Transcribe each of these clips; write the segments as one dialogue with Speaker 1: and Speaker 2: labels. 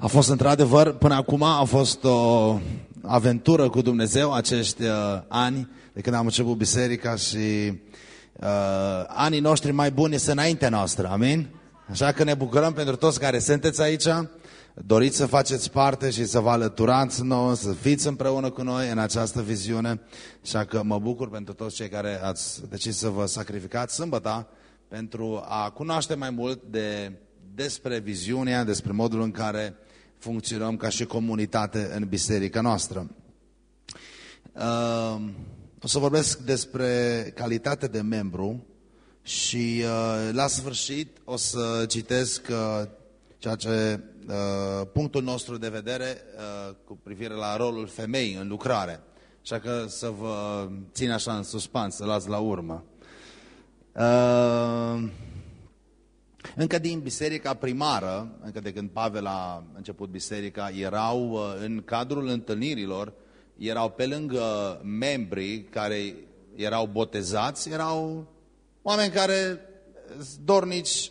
Speaker 1: A fost într-adevăr, până acum a fost o aventură cu Dumnezeu acești uh, ani de când am început biserica și uh, anii noștri mai buni sunt înaintea noastră, amin? Așa că ne bucurăm pentru toți care sunteți aici, doriți să faceți parte și să vă alăturați nouă, să fiți împreună cu noi în această viziune. Așa că mă bucur pentru toți cei care ați decis să vă sacrificați sâmbăta pentru a cunoaște mai mult de, despre viziunea, despre modul în care funcționăm ca și comunitate în biserica noastră. Uh, o să vorbesc despre calitate de membru și uh, la sfârșit o să citesc uh, ceea ce punctul nostru de vedere cu privire la rolul femeii în lucrare. Așa că să vă țin așa în suspans, să las la urmă. Încă din biserica primară, încă de când Pavel a început biserica, erau uh, în cadrul întâlnirilor, erau pe lângă membrii care erau botezați, erau oameni care dornici,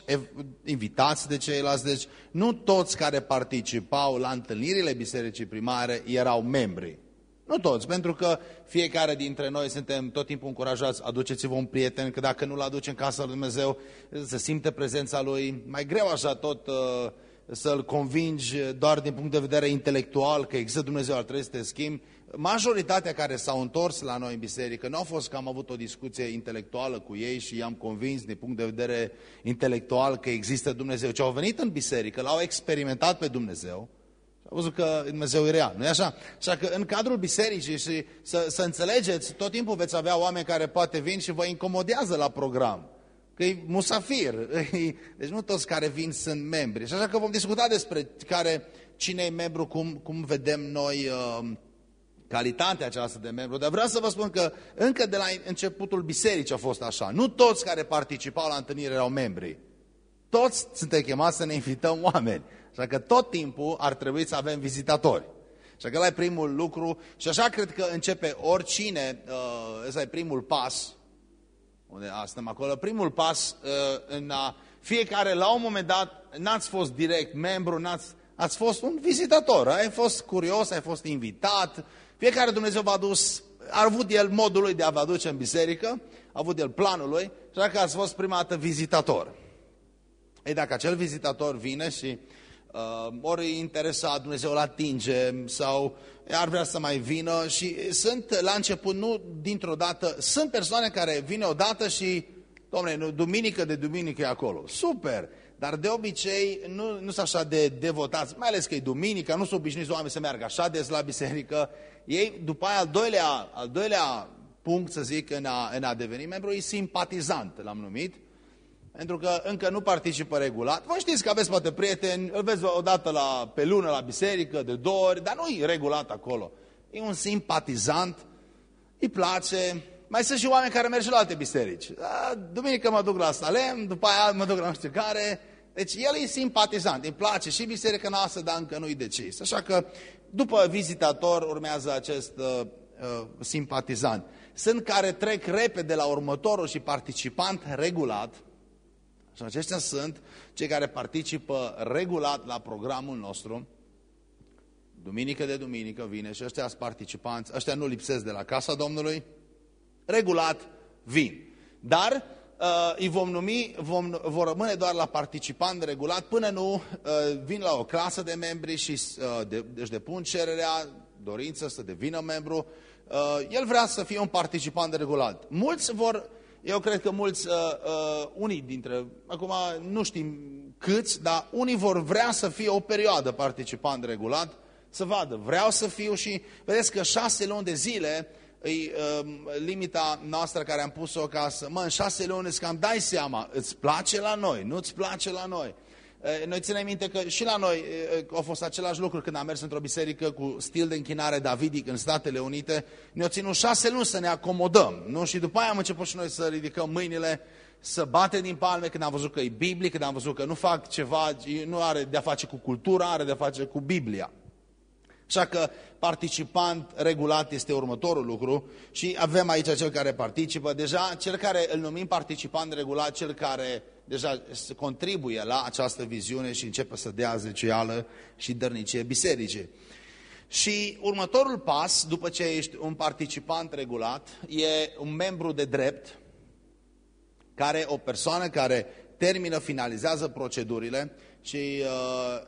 Speaker 1: invitați de ceilalți, deci nu toți care participau la întâlnirile bisericii primare erau membri. Nu toți, pentru că fiecare dintre noi suntem tot timpul încurajați, aduceți-vă un prieten, că dacă nu-l aduce în casa lui Dumnezeu, să simte prezența lui. Mai greu așa tot uh, să-l convingi doar din punct de vedere intelectual, că există Dumnezeu, ar trebui să te schimbi. Majoritatea care s-au întors la noi în biserică nu au fost că am avut o discuție intelectuală cu ei și i-am convins din punct de vedere intelectual că există Dumnezeu, ci au venit în biserică, l-au experimentat pe Dumnezeu, a văzut că Dumnezeu e real, nu e așa? Așa că în cadrul bisericii și să, să înțelegeți, tot timpul veți avea oameni care poate vin și vă incomodează la program. Că e musafir. Deci nu toți care vin sunt membri. Și așa că vom discuta despre care, cine e membru, cum, cum vedem noi uh, calitatea aceasta de membru. Dar vreau să vă spun că încă de la începutul bisericii a fost așa. Nu toți care participau la întâlnire erau membri. Toți suntem chemați să ne invităm oameni. Așa că tot timpul ar trebui să avem vizitatori. Așa că ăla e primul lucru și așa cred că începe oricine, uh, ăsta e primul pas, unde suntem acolo, primul pas uh, în a, fiecare, la un moment dat, n-ați fost direct membru, n-ați, ați fost un vizitator, ai fost curios, ai fost invitat, fiecare Dumnezeu v-a dus, a avut el modul lui de a vă aduce în biserică, a avut el planul lui, așa că ați fost prima dată vizitator. Ei, dacă acel vizitator vine și uh, ori interesa Dumnezeu îl atinge sau ar vrea să mai vină și sunt la început, nu dintr-o dată, sunt persoane care vin odată și, domnule, duminică de duminică e acolo. Super! Dar de obicei nu, nu sunt așa de devotați, mai ales că e duminică, nu sunt obișnuiți oameni să meargă așa des la biserică. Ei, după aia, al doilea, al doilea punct, să zic, în a, în a deveni membru, e simpatizant, l-am numit pentru că încă nu participă regulat. Voi știți că aveți poate prieteni, îl vezi o dată la, pe lună la biserică, de două ori, dar nu e regulat acolo. E un simpatizant, îi place. Mai sunt și oameni care merg și la alte biserici. Da, duminică mă duc la Salem, după aia mă duc la nu știu care. Deci el e simpatizant, îi place și biserica noastră, dar încă nu-i decis. Așa că după vizitator urmează acest uh, uh, simpatizant. Sunt care trec repede la următorul și participant regulat, și aceștia sunt cei care participă regulat la programul nostru. Duminică de duminică vine și ăștia sunt participanți, ăștia nu lipsesc de la casa Domnului, regulat vin. Dar uh, îi vom numi, vom, vor rămâne doar la participant regulat până nu uh, vin la o clasă de membri și uh, de, își depun cererea, dorință să devină membru. Uh, el vrea să fie un participant regulat. Mulți vor eu cred că mulți, uh, uh, unii dintre, acum nu știm câți, dar unii vor vrea să fie o perioadă participant regulat, să vadă, vreau să fiu și vedeți că șase luni de zile e uh, limita noastră care am pus-o ca să, mă, în șase luni îți cam dai seama, îți place la noi, nu îți place la noi. Noi ținem minte că și la noi au fost același lucru când am mers într-o biserică cu stil de închinare davidic în Statele Unite. Ne-au ținut șase luni să ne acomodăm. Nu? Și după aia am început și noi să ridicăm mâinile, să bate din palme când am văzut că e biblic, când am văzut că nu fac ceva, nu are de-a face cu cultura, are de-a face cu Biblia. Așa că participant regulat este următorul lucru și avem aici cel care participă. Deja cel care îl numim participant regulat, cel care deja contribuie la această viziune și începe să dea zecială și dărnicie bisericii. Și următorul pas, după ce ești un participant regulat, e un membru de drept, care o persoană care termină, finalizează procedurile și uh,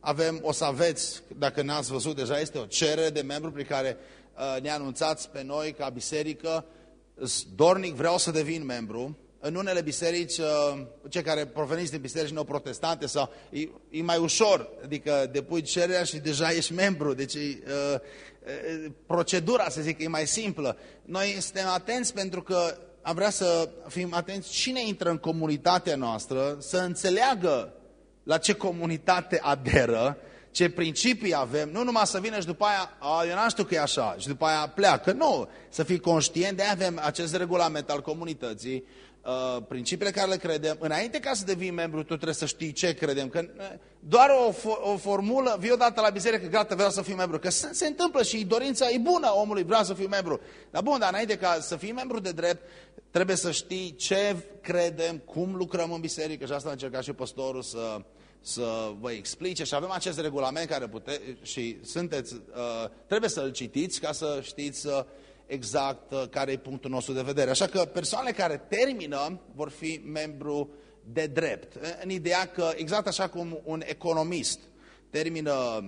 Speaker 1: avem, o să aveți, dacă n-ați văzut deja, este o cerere de membru prin care uh, ne anunțați pe noi ca biserică, dornic, vreau să devin membru, în unele biserici, uh, cei care proveniți din biserici neoprotestante, sau, e, e mai ușor, adică depui cererea și deja ești membru, deci e, uh, procedura, să zic, e mai simplă. Noi suntem atenți pentru că am vrea să fim atenți cine intră în comunitatea noastră, să înțeleagă la ce comunitate aderă, ce principii avem, nu numai să vină și după aia, a, eu n-am știu că e așa, și după aia pleacă, nu, să fii conștient, de avem acest regulament al comunității, uh, principiile care le credem, înainte ca să devii membru, tu trebuie să știi ce credem, că uh, doar o, o formulă, vii odată la biserică, gata, vreau să fiu membru, că se, se întâmplă și dorința e bună omului, vreau să fiu membru, dar bun, dar înainte ca să fii membru de drept, trebuie să știi ce credem, cum lucrăm în biserică și asta a încercat și pastorul să, să vă explice și avem acest regulament care pute, și sunteți, uh, trebuie să-l citiți ca să știți uh, exact uh, care e punctul nostru de vedere. Așa că persoanele care termină vor fi membru de drept. În ideea că, exact așa cum un economist termină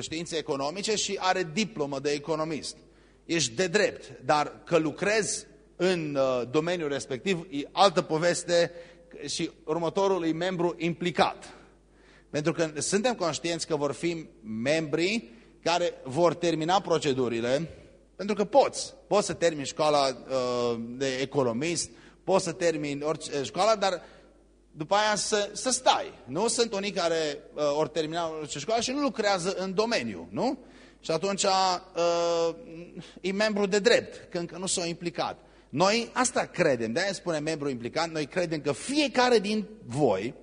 Speaker 1: științe economice și are diplomă de economist. Ești de drept, dar că lucrezi în domeniul respectiv e altă poveste și următorul e membru implicat. Pentru că suntem conștienți că vor fi membri care vor termina procedurile, pentru că poți. Poți să termini școala uh, de economist, poți să termini orice școală, dar după aia să, să stai. Nu sunt unii care uh, ori termina orice școală și nu lucrează în domeniu, nu? Și atunci uh, e membru de drept, că încă nu s-au implicat. Noi asta credem, de-aia spune membru implicat, noi credem că fiecare din voi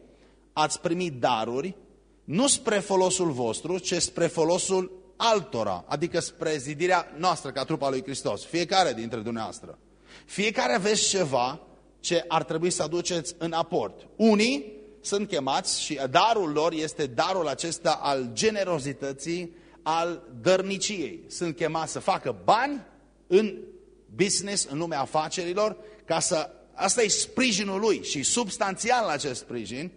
Speaker 1: ați primit daruri, nu spre folosul vostru, ci spre folosul altora, adică spre zidirea noastră ca trupa lui Hristos, fiecare dintre dumneavoastră. Fiecare aveți ceva ce ar trebui să aduceți în aport. Unii sunt chemați și darul lor este darul acesta al generozității, al dărniciei. Sunt chemați să facă bani în business, în lumea afacerilor, ca să... Asta e sprijinul lui și substanțial acest sprijin,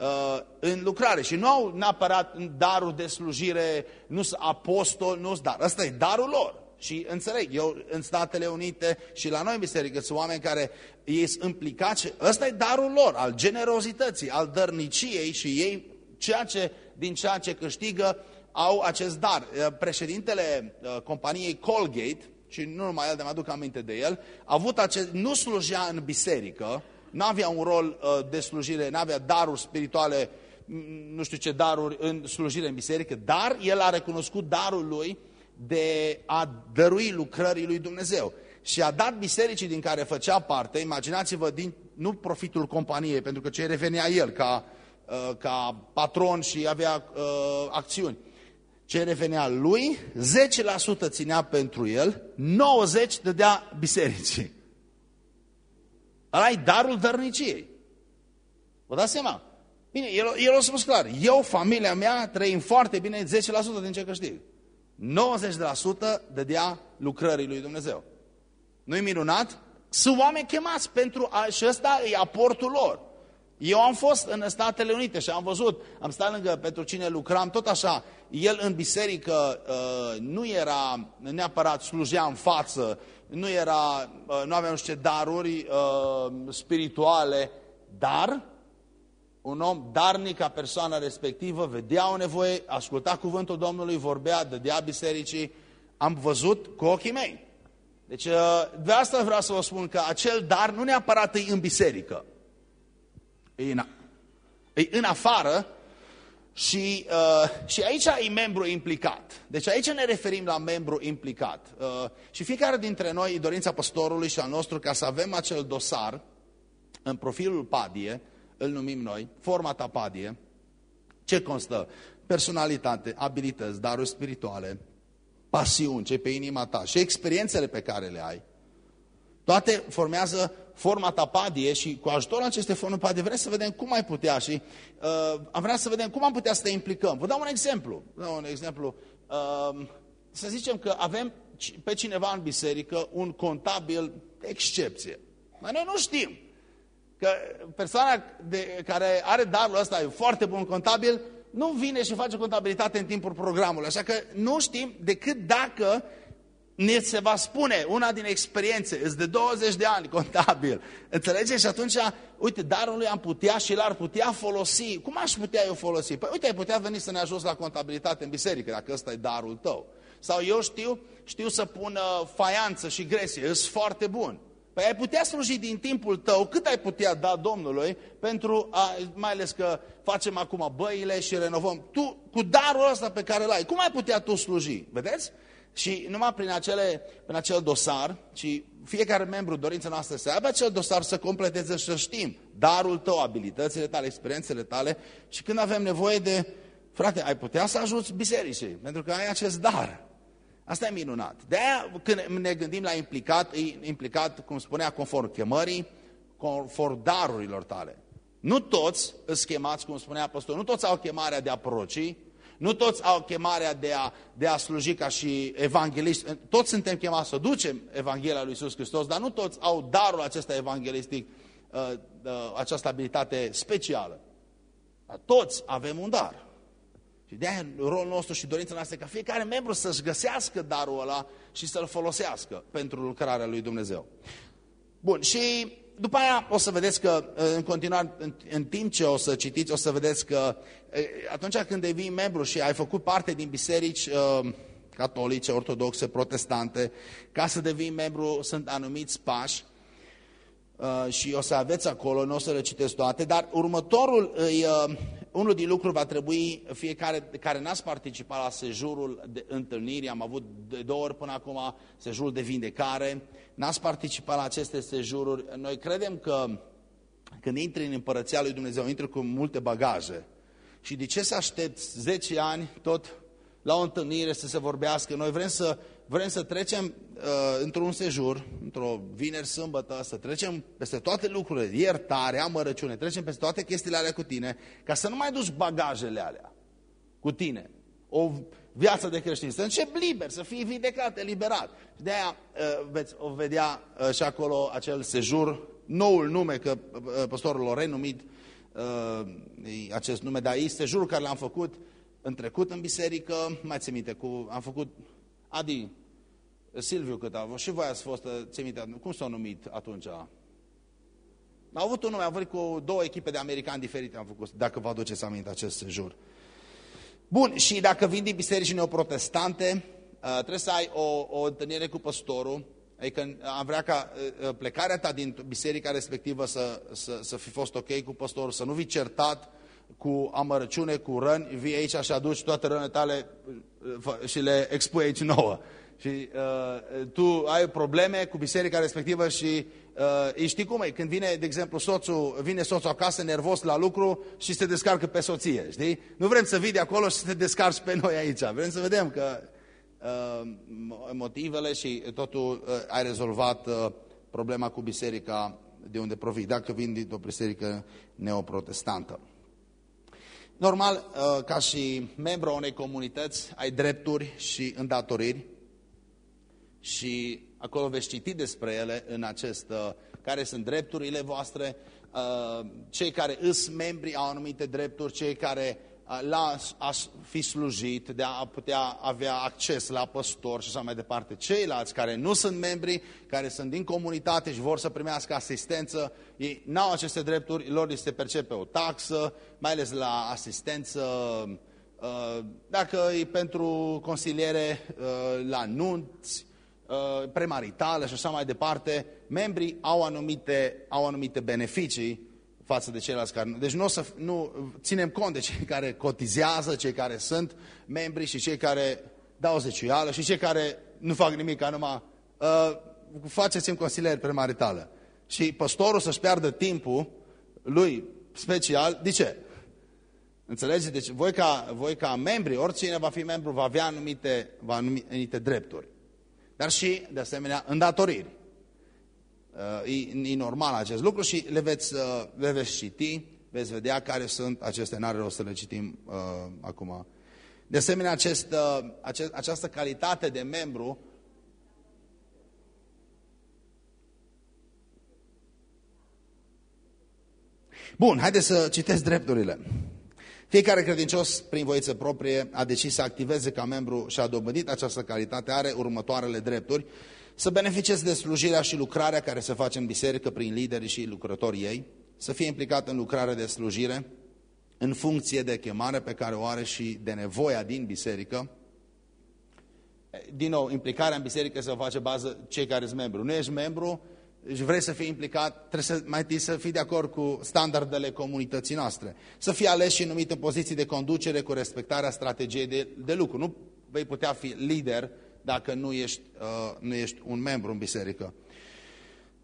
Speaker 1: uh, în lucrare. Și nu au neapărat darul de slujire, nu sunt apostol, nu sunt dar. Ăsta e darul lor. Și înțeleg, eu în Statele Unite și la noi în biserică sunt oameni care ei sunt implicați. Ăsta e darul lor, al generozității, al dărniciei și ei ceea ce, din ceea ce câștigă au acest dar. Uh, președintele uh, companiei Colgate, și nu numai el, de mă aduc aminte de el, a avut acest, nu slujea în biserică, nu avea un rol uh, de slujire, nu avea daruri spirituale, nu știu ce daruri în slujire în biserică, dar el a recunoscut darul lui de a dărui lucrării lui Dumnezeu. Și a dat bisericii din care făcea parte, imaginați-vă, din, nu profitul companiei, pentru că ce revenea el ca, uh, ca patron și avea uh, acțiuni, ce revenea lui, 10% ținea pentru el, 90% dădea bisericii. Ăla e darul dărniciei. Vă dați seama? Bine, el, el a spus clar, eu, familia mea, trăim foarte bine 10% din ce câștig. 90% dădea lucrării lui Dumnezeu. Nu-i minunat? Sunt oameni chemați pentru a, și ăsta e aportul lor. Eu am fost în Statele Unite și am văzut, am stat lângă pentru cine lucram, tot așa, el în biserică uh, nu era neapărat slujea în față, nu, era, uh, nu avea nu știu ce daruri uh, spirituale, dar un om darnic ca persoana respectivă vedea o nevoie, asculta cuvântul Domnului, vorbea, dădea bisericii, am văzut cu ochii mei. Deci uh, de asta vreau să vă spun că acel dar nu neapărat e în biserică, e în, e în afară, și, uh, și aici e membru implicat. Deci aici ne referim la membru implicat. Uh, și fiecare dintre noi, e dorința pastorului și al nostru, ca să avem acel dosar în profilul padie, îl numim noi, forma ta padie, ce constă? Personalitate, abilități, daruri spirituale, pasiuni, ce pe inima ta și experiențele pe care le ai. Toate formează forma tapadie și cu ajutorul acestei forme padie vrem să vedem cum ai putea și uh, am vrea să vedem cum am putea să te implicăm. Vă dau un exemplu. Vă dau un exemplu. Uh, să zicem că avem pe cineva în biserică un contabil de excepție. Dar noi nu știm că persoana de, care are darul ăsta, e foarte bun contabil, nu vine și face contabilitate în timpul programului. Așa că nu știm decât dacă ne se va spune una din experiențe, îți de 20 de ani contabil, înțelegeți? Și atunci, uite, darul lui am putea și l-ar putea folosi. Cum aș putea eu folosi? Păi uite, ai putea veni să ne ajuți la contabilitate în biserică, dacă ăsta e darul tău. Sau eu știu, știu să pun uh, faianță și gresie, îs foarte bun. Păi ai putea sluji din timpul tău, cât ai putea da Domnului, pentru a, mai ales că facem acum băile și renovăm. Tu, cu darul ăsta pe care îl ai, cum ai putea tu sluji? Vedeți? Și numai prin, acele, prin acel dosar, și fiecare membru, dorința noastră să aibă acel dosar, să completeze și să știm darul tău, abilitățile tale, experiențele tale și când avem nevoie de, frate, ai putea să ajuți bisericii, pentru că ai acest dar. Asta e minunat. De aia când ne gândim la implicat, e implicat, cum spunea, conform chemării, conform darurilor tale. Nu toți îți chemați, cum spunea apostolul, nu toți au chemarea de a proroci, nu toți au chemarea de a, de a sluji ca și evangeliști. Toți suntem chemați să ducem Evanghelia lui Iisus Hristos, dar nu toți au darul acesta evanghelistic, uh, uh, această abilitate specială. Dar toți avem un dar. Și de aia rolul nostru și dorința noastră ca fiecare membru să-și găsească darul ăla și să-l folosească pentru lucrarea lui Dumnezeu. Bun, și după aia o să vedeți că, în continuare, în, în timp ce o să citiți, o să vedeți că atunci când devii membru și ai făcut parte din biserici uh, catolice, ortodoxe, protestante, ca să devii membru sunt anumiți pași uh, și o să aveți acolo, nu o să le citesc toate, dar următorul uh, unul din lucruri va trebui fiecare care n-ați participat la sejurul de întâlniri, am avut de două ori până acum sejurul de vindecare, n-ați participat la aceste sejururi. Noi credem că când intri în împărăția lui Dumnezeu, intri cu multe bagaje. Și de ce să aștepți 10 ani tot la o întâlnire să se vorbească? Noi vrem să vrem să trecem uh, într-un sejur, într-o vineri, sâmbătă, să trecem peste toate lucrurile, iertare, amărăciune, trecem peste toate chestiile alea cu tine, ca să nu mai duci bagajele alea cu tine. O viață de creștin, să începi liber, să fii vindecat, eliberat. Și de aia uh, veți o vedea uh, și acolo acel sejur, noul nume, că uh, pastorul l-a renumit uh, acest nume, dar e sejurul care l-am făcut în trecut în biserică, mai ți minte, cu, am făcut Adi, Silviu cât a avut, și voi ați fost, ți minte, cum s-au numit atunci? Au avut un nume, am venit cu două echipe de americani diferite, am făcut, dacă vă aduceți aminte acest sejur. Bun, și dacă vin din biserici neoprotestante, uh, trebuie să ai o, o întâlnire cu păstorul, adică am vrea ca uh, uh, plecarea ta din biserica respectivă să, să, să fi fost ok cu păstorul, să nu vii certat, cu amărăciune, cu răni, vii aici și aduci toate rănile tale uh, și le expui aici nouă. Și uh, tu ai probleme cu biserica respectivă și uh, știi cum e, când vine, de exemplu, soțul, vine soțul acasă nervos la lucru și se descarcă pe soție, știi? Nu vrem să vii de acolo și să te descarci pe noi aici. Vrem să vedem că uh, motivele și totul uh, ai rezolvat uh, problema cu biserica de unde provii, dacă vin dintr-o biserică neoprotestantă. Normal, uh, ca și membru a unei comunități, ai drepturi și îndatoriri. Și acolo veți citi despre ele în acest, uh, care sunt drepturile voastre, uh, cei care îs membri au anumite drepturi, cei care la a fi slujit, de a putea avea acces la păstor și așa mai departe. Ceilalți care nu sunt membri, care sunt din comunitate și vor să primească asistență, ei n-au aceste drepturi, lor li se percepe o taxă, mai ales la asistență, uh, dacă e pentru consiliere uh, la nunți, uh, premaritală și așa mai departe, membrii au anumite, au anumite beneficii față de ceilalți care... Deci nu, o să, nu ținem cont de cei care cotizează, cei care sunt membri și cei care dau zeciuială și cei care nu fac nimic, ca numai uh, faceți-mi consilieri premaritală. Și păstorul să-și piardă timpul lui special, de ce? Înțelegeți? Deci voi ca, voi ca membri, oricine va fi membru, va avea anumite, va anumite drepturi. Dar și, de asemenea, îndatoriri. E, e normal acest lucru și le veți, le veți citi, veți vedea care sunt aceste, n-are rost să le citim uh, acum. De asemenea, acest, uh, acest, această calitate de membru Bun, haideți să citesc drepturile. Fiecare credincios, prin voință proprie, a decis să activeze ca membru și a dobândit această calitate, are următoarele drepturi. Să beneficieze de slujirea și lucrarea care se face în biserică prin liderii și lucrătorii ei, să fie implicat în lucrare de slujire, în funcție de chemare pe care o are și de nevoia din biserică. Din nou, implicarea în biserică se face bază cei care sunt membru. Nu ești membru, și vrei să fii implicat, trebuie să, mai întâi să fii de acord cu standardele comunității noastre. Să fii ales și numit în poziții de conducere cu respectarea strategiei de, de lucru. Nu vei putea fi lider dacă nu ești, uh, nu ești un membru în biserică.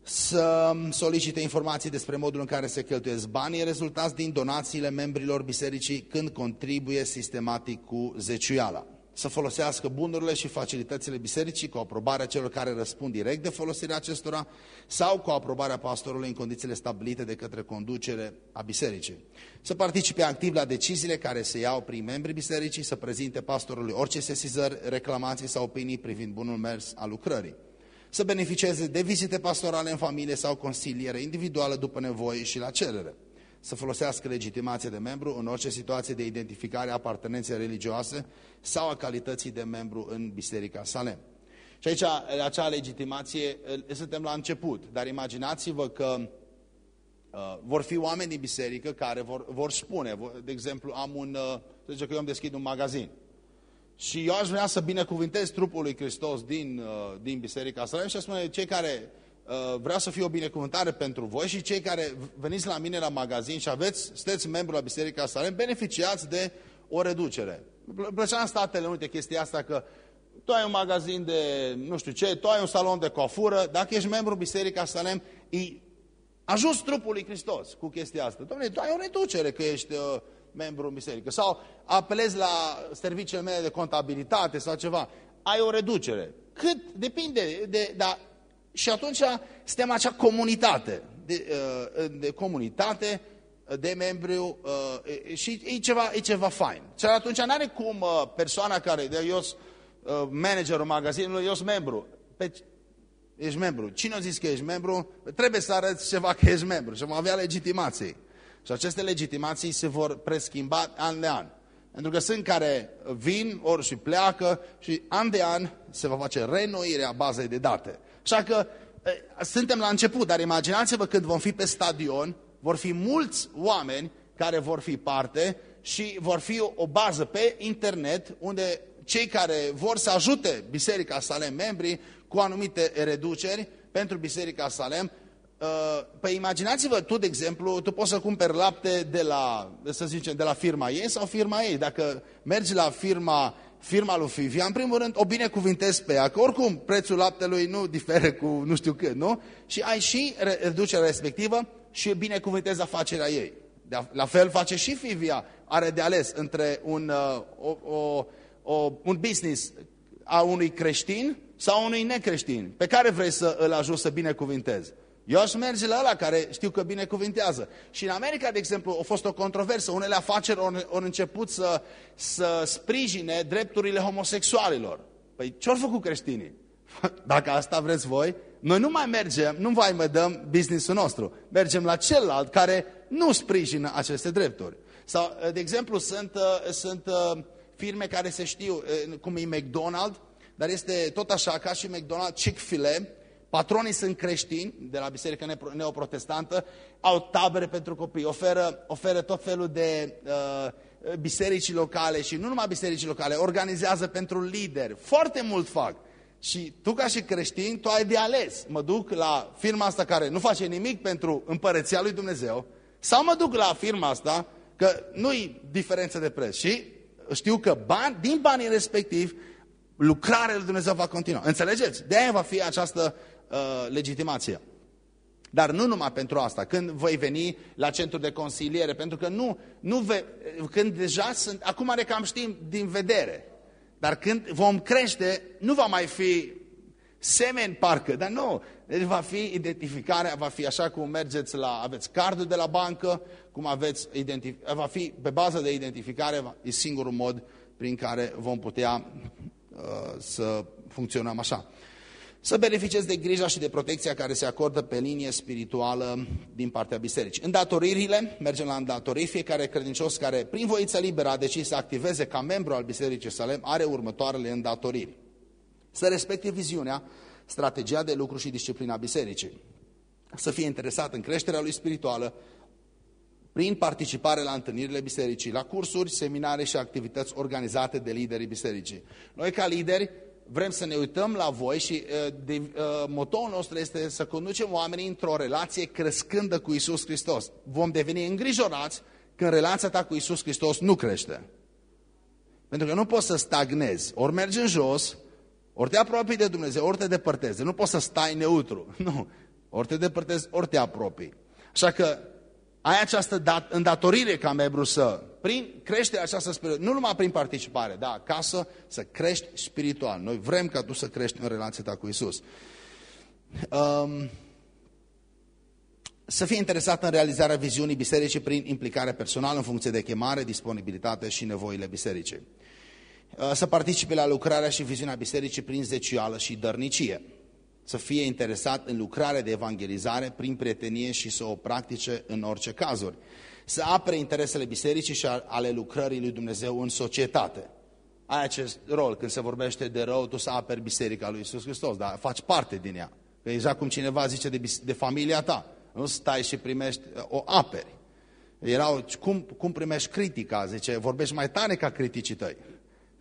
Speaker 1: Să solicite informații despre modul în care se cheltuiesc banii rezultați din donațiile membrilor bisericii când contribuie sistematic cu zeciuiala să folosească bunurile și facilitățile bisericii cu aprobarea celor care răspund direct de folosirea acestora sau cu aprobarea pastorului în condițiile stabilite de către conducere a bisericii. Să participe activ la deciziile care se iau prin membrii bisericii, să prezinte pastorului orice sesizări, reclamații sau opinii privind bunul mers al lucrării. Să beneficieze de vizite pastorale în familie sau consiliere individuală după nevoie și la cerere să folosească legitimație de membru în orice situație de identificare a apartenenței religioase sau a calității de membru în Biserica Salem. Și aici, acea legitimație, suntem la început, dar imaginați-vă că uh, vor fi oameni din biserică care vor, vor spune, vor, de exemplu, am un, uh, să zice că eu îmi deschid un magazin și eu aș vrea să binecuvintez trupul lui Hristos din, uh, din Biserica Salem și spune, cei care Uh, vreau să fie o binecuvântare pentru voi și cei care veniți la mine la magazin și aveți, sunteți membru la Biserica Salem, beneficiați de o reducere. Plăcea în Statele Unite chestia asta că tu ai un magazin de nu știu ce, tu ai un salon de coafură, dacă ești membru Biserica Salem, îi ajuns trupul lui Hristos cu chestia asta. Dom'le, tu ai o reducere că ești uh, membru în biserică. Sau apelezi la serviciile mele de contabilitate sau ceva, ai o reducere. Cât? Depinde, de, dar și atunci suntem acea comunitate de, uh, de comunitate, de membru uh, și e ceva, e ceva fain. Și atunci nu are cum uh, persoana care, de eu sunt managerul magazinului, eu sunt membru. Pe, ești membru. Cine a zis că ești membru? Trebuie să arăți ceva că ești membru și vom avea legitimații. Și aceste legitimații se vor preschimba an de an. Pentru că sunt care vin, ori și pleacă și an de an se va face renoirea bazei de date. Așa că suntem la început, dar imaginați-vă când vom fi pe stadion, vor fi mulți oameni care vor fi parte și vor fi o, o bază pe internet unde cei care vor să ajute Biserica Salem, membrii, cu anumite reduceri pentru Biserica Salem, Păi imaginați-vă, tu, de exemplu, tu poți să cumperi lapte de la, să zicem, de la firma ei sau firma ei. Dacă mergi la firma firma lui Fivia, în primul rând o binecuvintez pe ea, că oricum prețul laptelui nu diferă cu nu știu cât, nu? Și ai și reducerea respectivă și binecuvintezi afacerea ei. La fel face și Fivia, are de ales între un, uh, o, o, o, un business a unui creștin sau unui necreștin, pe care vrei să îl ajut să binecuvintezi. Eu aș merge la ăla care știu că binecuvintează. Și în America, de exemplu, a fost o controversă. Unele afaceri au, au început să, să sprijine drepturile homosexualilor. Păi ce-au făcut creștinii? Dacă asta vreți voi, noi nu mai mergem, nu mai mai dăm businessul nostru. Mergem la celălalt care nu sprijină aceste drepturi. Sau, de exemplu, sunt, sunt firme care se știu, cum e McDonald's, dar este tot așa ca și McDonald's, Chick-fil-A, Patronii sunt creștini, de la Biserica Neoprotestantă, au tabere pentru copii, oferă, oferă tot felul de uh, biserici locale și nu numai biserici locale, organizează pentru lideri. Foarte mult fac. Și tu ca și creștin, tu ai de ales. Mă duc la firma asta care nu face nimic pentru împărăția lui Dumnezeu sau mă duc la firma asta că nu-i diferență de preț. Și știu că bani, din banii respectiv lucrarea lui Dumnezeu va continua. Înțelegeți? De aia va fi această uh, legitimația. Dar nu numai pentru asta, când voi veni la centru de consiliere, pentru că nu, nu ve, când deja sunt, acum ne cam știm din vedere, dar când vom crește, nu va mai fi Semeni parcă, dar nu. Deci va fi identificarea, va fi așa cum mergeți la, aveți cardul de la bancă, cum aveți, va fi pe bază de identificare, e singurul mod prin care vom putea uh, să funcționăm așa. Să beneficiezi de grija și de protecția care se acordă pe linie spirituală din partea bisericii. Îndatoririle, mergem la îndatoriri, fiecare credincios care prin voință liberă a decis să activeze ca membru al Bisericii Salem are următoarele îndatoriri. Să respecte viziunea, strategia de lucru și disciplina bisericii. Să fie interesat în creșterea lui spirituală prin participare la întâlnirile bisericii, la cursuri, seminare și activități organizate de liderii bisericii. Noi ca lideri vrem să ne uităm la voi și uh, de, uh, motoul nostru este să conducem oamenii într-o relație crescândă cu Isus Hristos. Vom deveni îngrijorați când relația ta cu Isus Hristos nu crește. Pentru că nu poți să stagnezi. Ori mergi în jos, ori te apropii de Dumnezeu, ori te depărtezi. Nu poți să stai neutru. Nu. Ori te depărtezi, ori te apropii. Așa că ai această îndatorire ca membru să, prin creșterea aceasta spirituală, nu numai prin participare, da, acasă, să crești spiritual. Noi vrem ca tu să crești în relația ta cu Isus. Um, să fie interesat în realizarea viziunii bisericii prin implicare personală în funcție de chemare, disponibilitate și nevoile bisericii. Uh, să participe la lucrarea și viziunea bisericii prin zecială și dărnicie să fie interesat în lucrarea de evangelizare prin prietenie și să o practice în orice cazuri. Să apere interesele bisericii și ale lucrării lui Dumnezeu în societate. Ai acest rol, când se vorbește de rău, tu să aperi biserica lui Isus Hristos, dar faci parte din ea. Că exact cum cineva zice de, de familia ta. Nu stai și primești, o aperi. Erau, cum, cum primești critica? Zice, vorbești mai tare ca criticii tăi.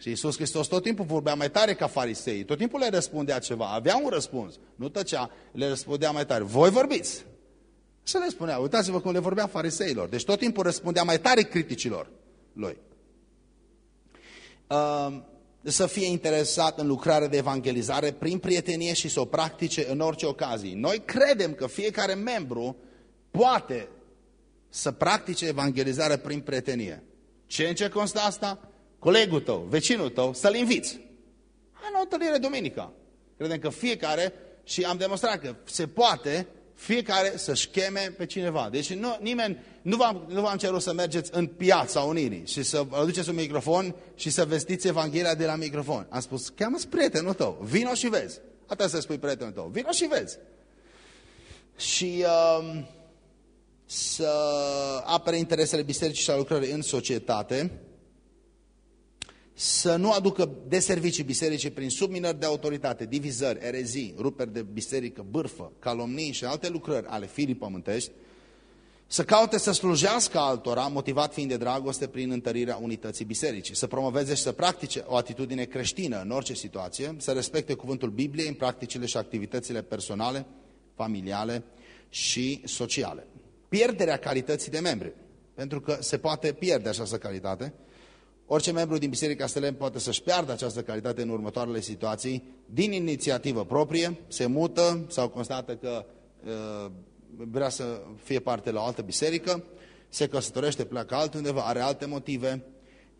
Speaker 1: Și Iisus Hristos tot timpul vorbea mai tare ca farisei, tot timpul le răspundea ceva, avea un răspuns, nu tăcea, le răspundea mai tare. Voi vorbiți! Și le spunea, uitați-vă cum le vorbea fariseilor. Deci tot timpul răspundea mai tare criticilor lui. Uh, să fie interesat în lucrare de evangelizare prin prietenie și să o practice în orice ocazie. Noi credem că fiecare membru poate să practice evangelizarea prin prietenie. Ce în ce constă asta? Colegul tău, vecinul tău, să-l inviți. Hai la o întâlnire duminica. Credem că fiecare, și am demonstrat că se poate, fiecare să-și cheme pe cineva. Deci nu, nimeni, nu v-am nu cerut să mergeți în piața Unirii și să aduceți un microfon și să vestiți Evanghelia de la microfon. Am spus, cheamă-ți prietenul tău, vino și vezi. Atât să spui prietenul tău, vino și vezi. Și uh, să apere interesele bisericii și a lucrării în societate, să nu aducă de servicii bisericii prin subminări de autoritate, divizări, erezii, ruperi de biserică, bârfă, calomnii și alte lucrări ale firii pământești, să caute să slujească altora, motivat fiind de dragoste prin întărirea unității bisericii, să promoveze și să practice o atitudine creștină în orice situație, să respecte cuvântul Bibliei în practicile și activitățile personale, familiale și sociale. Pierderea calității de membri, pentru că se poate pierde această calitate, Orice membru din Biserica Stelem poate să-și piardă această calitate în următoarele situații din inițiativă proprie, se mută sau constată că uh, vrea să fie parte la o altă biserică, se căsătorește, pleacă altundeva, are alte motive,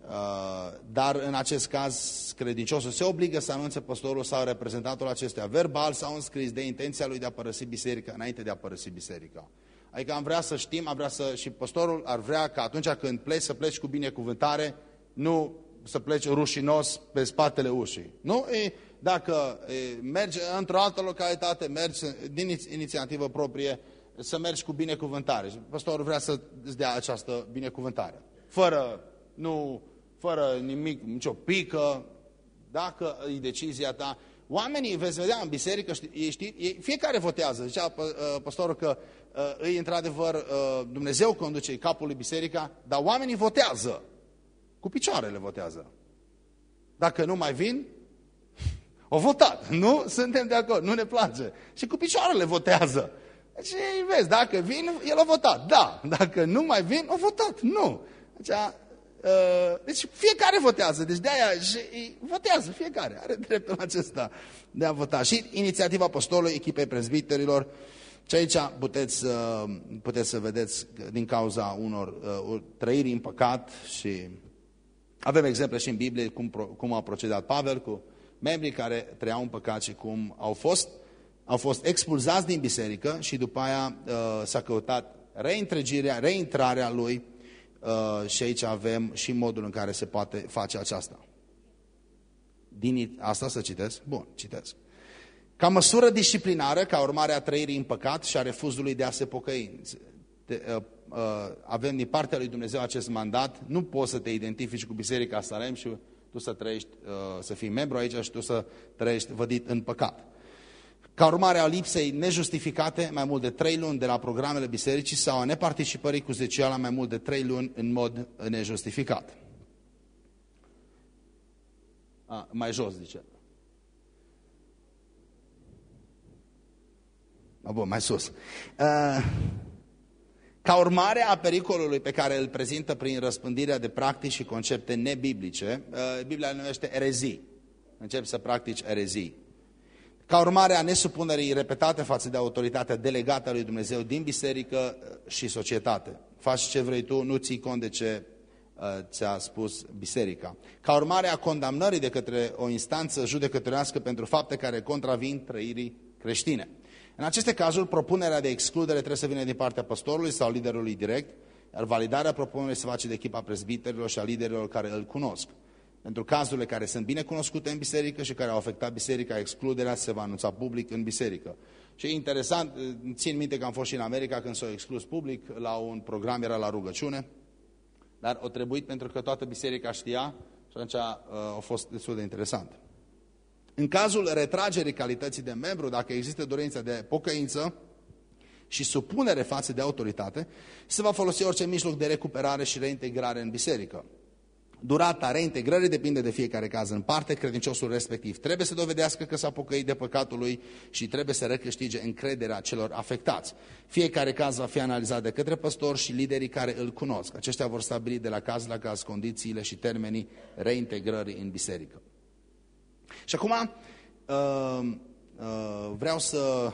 Speaker 1: uh, dar în acest caz credinciosul se obligă să anunțe pastorul sau reprezentantul acestuia verbal sau înscris de intenția lui de a părăsi biserica înainte de a părăsi biserica. Adică am vrea să știm, am vrea să, și pastorul ar vrea ca atunci când pleci să pleci cu binecuvântare, nu să pleci rușinos pe spatele ușii. Nu? E, dacă e, mergi într-o altă localitate, mergi din inițiativă proprie, să mergi cu binecuvântare. Pastorul vrea să îți dea această binecuvântare. Fără, nu, fără nimic, nicio pică, dacă e decizia ta. Oamenii, veți vedea în biserică, știi, știi, fiecare votează. Zicea uh, pastorul că uh, îi într-adevăr uh, Dumnezeu conduce capul lui biserica, dar oamenii votează. Cu picioarele votează. Dacă nu mai vin, o votat. Nu? Suntem de acord. Nu ne place. Și cu picioarele votează. Deci, vezi, dacă vin, el a votat. Da. Dacă nu mai vin, a votat. Nu. Deci, uh, deci fiecare votează. Deci de-aia votează fiecare. Are dreptul acesta de a vota. Și inițiativa apostolului, echipei prezbiterilor, și aici puteți, uh, puteți să vedeți din cauza unor uh, trăiri în păcat și avem exemple și în Biblie cum, cum a procedat Pavel cu membrii care trăiau în păcat și cum au fost, au fost expulzați din biserică și după aia uh, s-a căutat reîntregirea, reintrarea lui uh, și aici avem și modul în care se poate face aceasta. Din asta să citesc? Bun, citesc. Ca măsură disciplinară, ca urmare a trăirii în păcat și a refuzului de a se pocăi. Uh, uh, avem din partea lui Dumnezeu acest mandat, nu poți să te identifici cu Biserica Salem și tu să trăiești, uh, să fii membru aici și tu să trăiești vădit în păcat. Ca urmare a lipsei nejustificate, mai mult de trei luni de la programele bisericii sau a neparticipării cu zeciala mai mult de trei luni în mod nejustificat. A, mai jos, zice. A, bun, mai sus. Uh, ca urmare a pericolului pe care îl prezintă prin răspândirea de practici și concepte nebiblice, uh, Biblia le numește erezii. Încep să practici erezii. Ca urmare a nesupunerii repetate față de autoritatea delegată a lui Dumnezeu din biserică uh, și societate. Faci ce vrei tu, nu ții cont de ce uh, ți-a spus biserica. Ca urmare a condamnării de către o instanță judecătorească pentru fapte care contravin trăirii creștine. În aceste cazuri, propunerea de excludere trebuie să vină din partea pastorului sau liderului direct, iar validarea propunerii se face de echipa prezbiterilor și a liderilor care îl cunosc. Pentru cazurile care sunt bine cunoscute în biserică și care au afectat biserica, excluderea se va anunța public în biserică. Și e interesant, țin minte că am fost și în America când s-au exclus public, la un program era la rugăciune, dar o trebuit pentru că toată biserica știa și atunci uh, a fost destul de interesant. În cazul retragerii calității de membru, dacă există dorința de pocăință și supunere față de autoritate, se va folosi orice mijloc de recuperare și reintegrare în biserică. Durata reintegrării depinde de fiecare caz în parte, credinciosul respectiv trebuie să dovedească că s-a pocăit de păcatul lui și trebuie să recâștige încrederea celor afectați. Fiecare caz va fi analizat de către păstor și liderii care îl cunosc. Aceștia vor stabili de la caz la caz condițiile și termenii reintegrării în biserică. Și acum uh, uh, vreau să,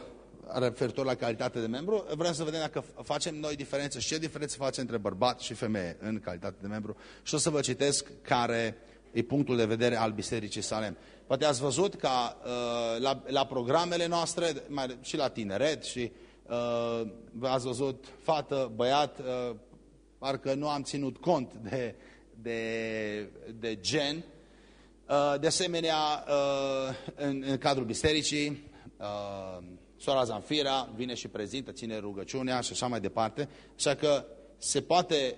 Speaker 1: referitor la calitate de membru, vreau să vedem dacă facem noi diferențe și ce diferență facem între bărbat și femeie în calitate de membru și o să vă citesc care e punctul de vedere al Bisericii Salem. Poate ați văzut că uh, la, la programele noastre, mai, și la tineret, și uh, ați văzut fată, băiat, uh, parcă nu am ținut cont de, de, de gen, Uh, de asemenea, uh, în, în cadrul bisericii, uh, sora Zanfira vine și prezintă, ține rugăciunea și așa mai departe. Așa că se poate,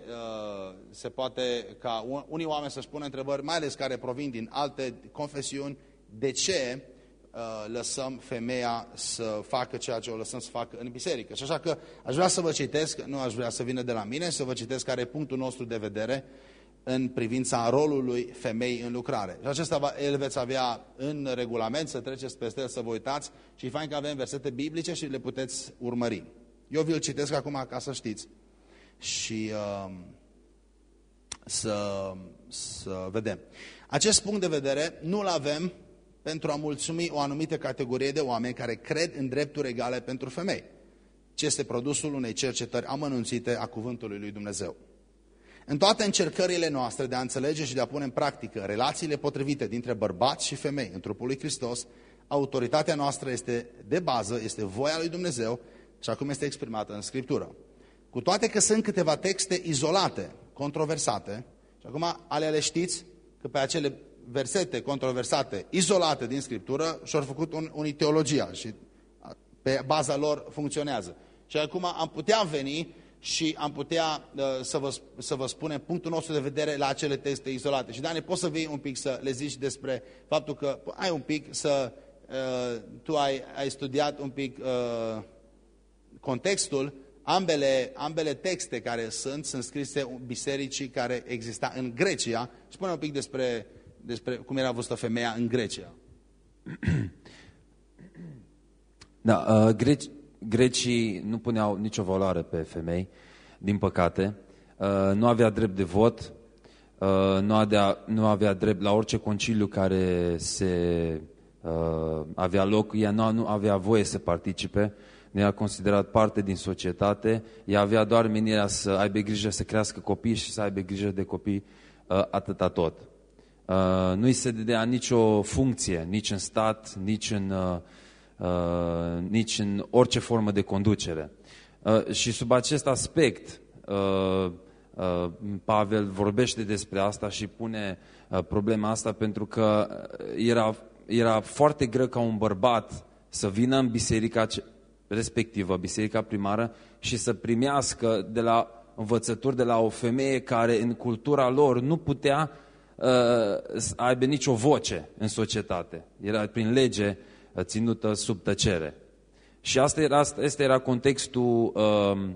Speaker 1: se poate ca unii oameni să-și pună întrebări, mai ales care provin din alte confesiuni, de ce lăsăm femeia să facă ceea ce o lăsăm să facă în biserică. Și așa că aș vrea să vă citesc, nu aș vrea să vină de la mine, să vă citesc care e punctul nostru de vedere în privința rolului femei în lucrare. Și acesta îl veți avea în regulament, să treceți peste el, să vă uitați și e fain că avem versete biblice și le puteți urmări. Eu vi-l citesc acum ca să știți și uh, să, să vedem. Acest punct de vedere nu-l avem pentru a mulțumi o anumită categorie de oameni care cred în drepturi egale pentru femei, ce este produsul unei cercetări amănunțite a Cuvântului lui Dumnezeu. În toate încercările noastre de a înțelege și de a pune în practică relațiile potrivite dintre bărbați și femei în trupul lui Hristos, autoritatea noastră este de bază, este voia lui Dumnezeu și acum este exprimată în Scriptură. Cu toate că sunt câteva texte izolate, controversate, și acum ale știți că pe acele versete controversate, izolate din Scriptură, și-au făcut un, unii teologia și pe baza lor funcționează. Și acum am putea veni și am putea uh, să, vă, să vă spunem punctul nostru de vedere la acele texte izolate. Și Dani, poți să vii un pic să le zici despre faptul că ai un pic să, uh, tu ai, ai studiat un pic uh, contextul, ambele, ambele texte care sunt, sunt scrise bisericii care exista în Grecia. Spune un pic despre, despre cum era văzută femeia în Grecia.
Speaker 2: Da, uh, greci, grecii nu puneau nicio valoare pe femei, din păcate. Uh, nu avea drept de vot, uh, nu avea, nu avea drept la orice conciliu care se uh, avea loc, ea nu, nu avea voie să participe, nu era considerat parte din societate, ea avea doar menirea să aibă grijă să crească copii și să aibă grijă de copii atâta tot. Uh, nu îi se dădea nicio funcție, nici în stat, nici în, uh, uh, nici în orice formă de conducere. Uh, și sub acest aspect, uh, uh, Pavel vorbește despre asta și pune uh, problema asta pentru că era, era foarte greu ca un bărbat să vină în biserica respectivă, biserica primară, și să primească de la învățături de la o femeie care în cultura lor nu putea uh, să aibă nicio voce în societate. Era prin lege uh, ținută sub tăcere. Și asta era, asta era contextul uh,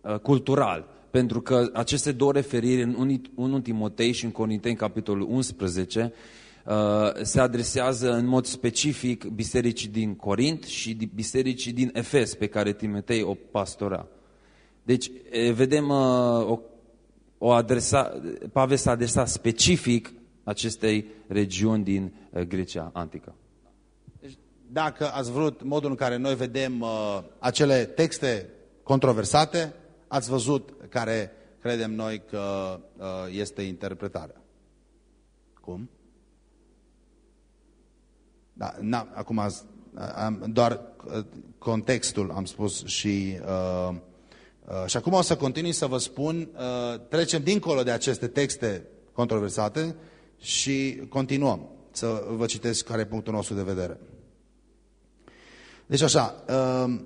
Speaker 2: uh, cultural. Pentru că aceste două referiri în 1 Timotei și în Corinteni, capitolul 11, uh, se adresează în mod specific bisericii din Corint și bisericii din Efes, pe care Timotei o pastora. Deci, vedem o, o adresa, Pavel s-a adresat specific acestei regiuni din Grecia antică.
Speaker 1: Deci, dacă ați vrut modul în care noi vedem uh, acele texte controversate, ați văzut care credem noi că uh, este interpretarea. Cum? Da, na, acum am, doar contextul am spus și uh, Uh, și acum o să continui să vă spun, uh, trecem dincolo de aceste texte controversate și continuăm să vă citesc care e punctul nostru de vedere. Deci așa, uh,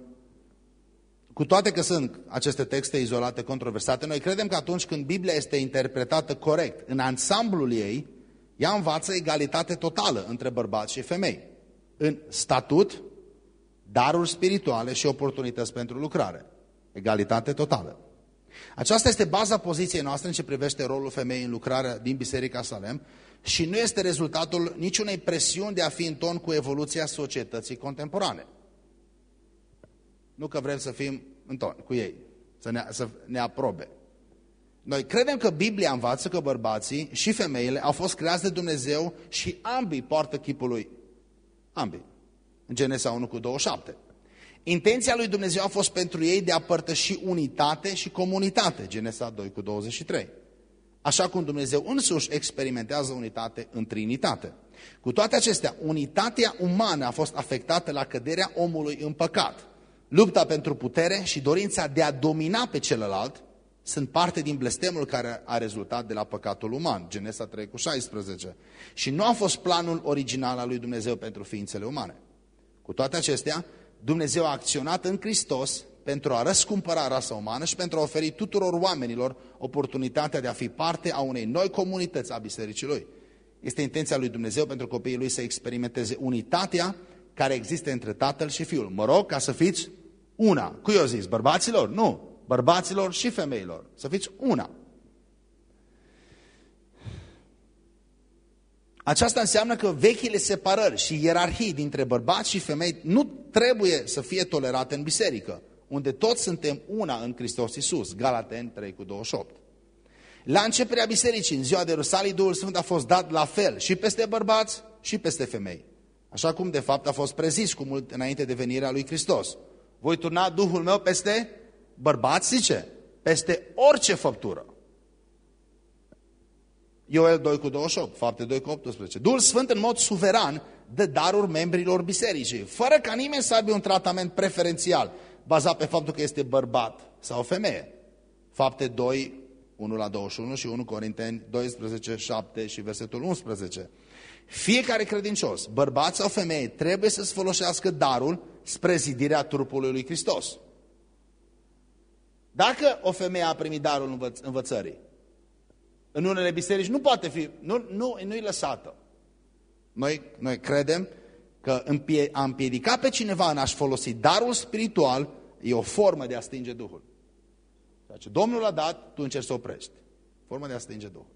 Speaker 1: cu toate că sunt aceste texte izolate, controversate, noi credem că atunci când Biblia este interpretată corect, în ansamblul ei, ea învață egalitate totală între bărbați și femei, în statut, daruri spirituale și oportunități pentru lucrare. Egalitate totală. Aceasta este baza poziției noastre în ce privește rolul femeii în lucrarea din Biserica Salem și nu este rezultatul niciunei presiuni de a fi în ton cu evoluția societății contemporane. Nu că vrem să fim în ton cu ei, să ne, să ne aprobe. Noi credem că Biblia învață că bărbații și femeile au fost creați de Dumnezeu și ambii poartă chipul lui. Ambii. În Genesa 1 cu 27. Intenția lui Dumnezeu a fost pentru ei de a părtăși unitate și comunitate, Genesa 2 cu 23. Așa cum Dumnezeu însuși experimentează unitate în Trinitate. Cu toate acestea, unitatea umană a fost afectată la căderea omului în păcat. Lupta pentru putere și dorința de a domina pe celălalt sunt parte din blestemul care a rezultat de la păcatul uman, Genesa 3 cu 16. Și nu a fost planul original al lui Dumnezeu pentru ființele umane. Cu toate acestea, Dumnezeu a acționat în Hristos pentru a răscumpăra rasa umană și pentru a oferi tuturor oamenilor oportunitatea de a fi parte a unei noi comunități a Bisericii Lui. Este intenția lui Dumnezeu pentru copiii Lui să experimenteze unitatea care există între Tatăl și Fiul. Mă rog ca să fiți una. Cu eu zis? Bărbaților? Nu. Bărbaților și femeilor. Să fiți una. Aceasta înseamnă că vechile separări și ierarhii dintre bărbați și femei nu trebuie să fie tolerate în biserică, unde toți suntem una în Hristos Iisus, Galaten 3 cu 28. La începerea bisericii, în ziua de Rusalii, Duhul Sfânt a fost dat la fel și peste bărbați și peste femei. Așa cum de fapt a fost prezis cu mult înainte de venirea lui Hristos. Voi turna Duhul meu peste bărbați, zice, peste orice făptură. Ioel 2 cu 28, fapte 2 cu 18. Duhul Sfânt în mod suveran dă daruri membrilor bisericii, fără ca nimeni să aibă un tratament preferențial, bazat pe faptul că este bărbat sau femeie. Fapte 2, 1 la 21 și 1 Corinteni 12, 7 și versetul 11. Fiecare credincios, bărbat sau femeie, trebuie să-ți folosească darul spre zidirea trupului lui Hristos. Dacă o femeie a primit darul învăț învățării, în unele biserici nu poate fi, nu, nu, nu-i lăsată. Noi, noi credem că a împiedica pe cineva în a-și folosi darul spiritual e o formă de a stinge Duhul. Ceea ce Domnul a dat, tu încerci să oprești. Formă de a stinge Duhul.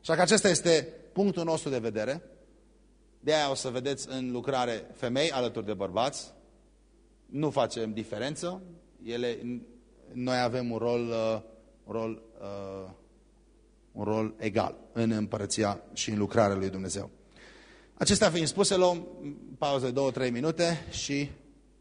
Speaker 1: Așa că acesta este punctul nostru de vedere. De aia o să vedeți în lucrare femei alături de bărbați. Nu facem diferență. Ele, noi avem un rol, uh, un rol uh, un rol egal în împărăția și în lucrarea lui Dumnezeu. Acestea fiind spuse, luăm pauză de două, trei minute și